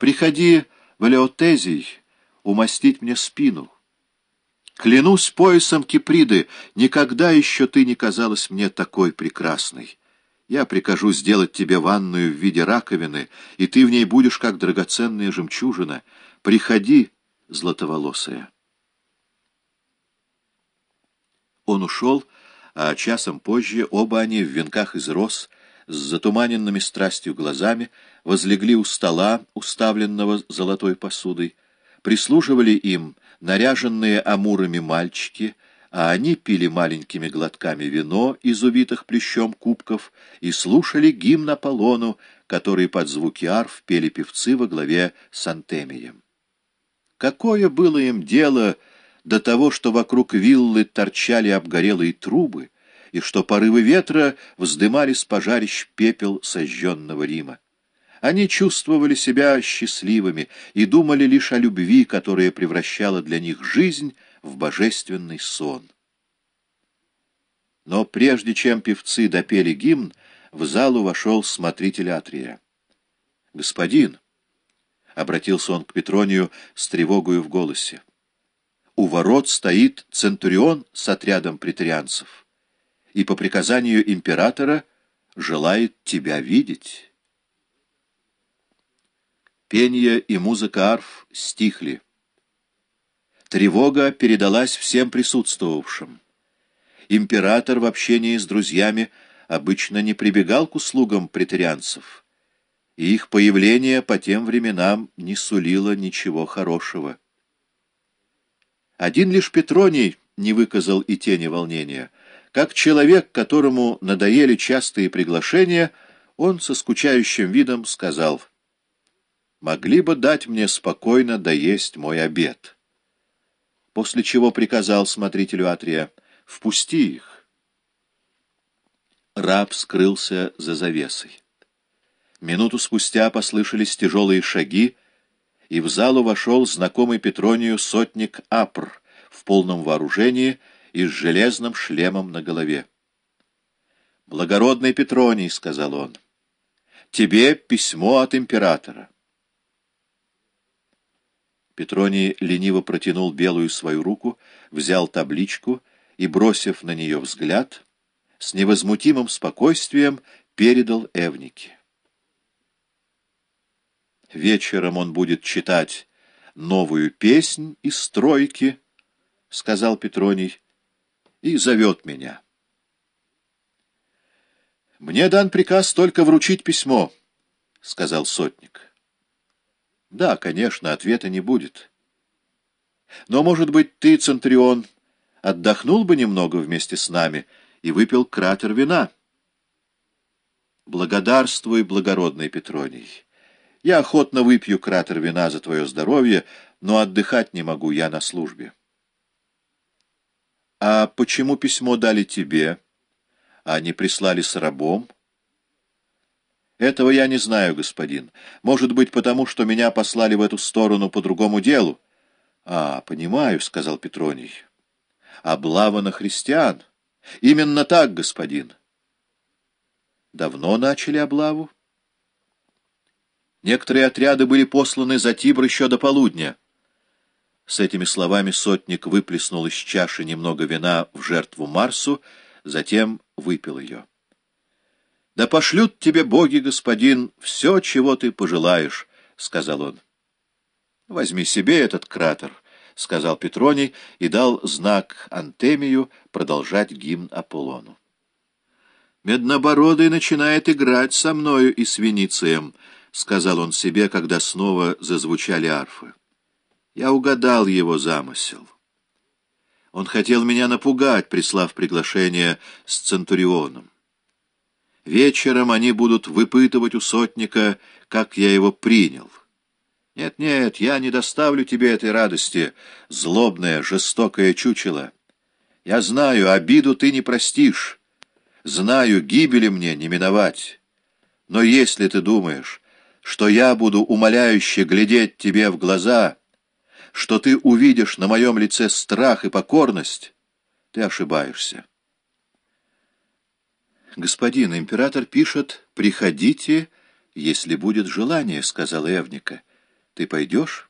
Приходи в Элеотезий умастить мне спину. Клянусь поясом Киприды, никогда еще ты не казалась мне такой прекрасной. Я прикажу сделать тебе ванную в виде раковины, и ты в ней будешь как драгоценная жемчужина. Приходи, златоволосая. Он ушел, а часом позже оба они в венках из роз, с затуманенными страстью глазами, возлегли у стола, уставленного золотой посудой, прислуживали им наряженные амурами мальчики, а они пили маленькими глотками вино из убитых плещом кубков и слушали гимн Аполлону, который под звуки арф пели певцы во главе с Антемием. Какое было им дело до того, что вокруг виллы торчали обгорелые трубы, и что порывы ветра вздымали с пожарищ пепел сожженного Рима? Они чувствовали себя счастливыми и думали лишь о любви, которая превращала для них жизнь в божественный сон. Но прежде чем певцы допели гимн, в залу вошел смотритель Атрия. «Господин!» — обратился он к Петронию с тревогою в голосе. «У ворот стоит центурион с отрядом претарианцев, и по приказанию императора желает тебя видеть». Пение и музыка арф стихли. Тревога передалась всем присутствовавшим. Император в общении с друзьями обычно не прибегал к услугам претарианцев, и их появление по тем временам не сулило ничего хорошего. Один лишь Петроний не выказал и тени волнения. Как человек, которому надоели частые приглашения, он со скучающим видом сказал — могли бы дать мне спокойно доесть мой обед. После чего приказал смотрителю Атрия «Впусти их». Раб скрылся за завесой. Минуту спустя послышались тяжелые шаги, и в залу вошел знакомый Петронию сотник Апр в полном вооружении и с железным шлемом на голове. «Благородный Петроний», — сказал он, — «тебе письмо от императора». Петроний лениво протянул белую свою руку, взял табличку и, бросив на нее взгляд, с невозмутимым спокойствием передал Эвнике. Вечером он будет читать новую песнь из стройки, — сказал Петроний, — и зовет меня. «Мне дан приказ только вручить письмо», — сказал сотник. Да, конечно, ответа не будет. Но, может быть, ты, Центрион, отдохнул бы немного вместе с нами и выпил кратер вина? Благодарствуй, благородный Петроний. Я охотно выпью кратер вина за твое здоровье, но отдыхать не могу, я на службе. А почему письмо дали тебе, а не прислали с рабом? Этого я не знаю, господин. Может быть, потому что меня послали в эту сторону по другому делу. А, понимаю, — сказал Петроний. Облава на христиан. Именно так, господин. Давно начали облаву? Некоторые отряды были посланы за Тибр еще до полудня. С этими словами сотник выплеснул из чаши немного вина в жертву Марсу, затем выпил ее. «Да пошлют тебе боги, господин, все, чего ты пожелаешь», — сказал он. «Возьми себе этот кратер», — сказал Петроний и дал знак Антемию продолжать гимн Аполлону. «Меднобородый начинает играть со мною и с Веницием», — сказал он себе, когда снова зазвучали арфы. «Я угадал его замысел». Он хотел меня напугать, прислав приглашение с Центурионом. Вечером они будут выпытывать у сотника, как я его принял. Нет-нет, я не доставлю тебе этой радости, злобное, жестокое чучело. Я знаю, обиду ты не простишь. Знаю, гибели мне не миновать. Но если ты думаешь, что я буду умоляюще глядеть тебе в глаза, что ты увидишь на моем лице страх и покорность, ты ошибаешься. «Господин император пишет, приходите, если будет желание», — сказала Эвника. Ты пойдешь?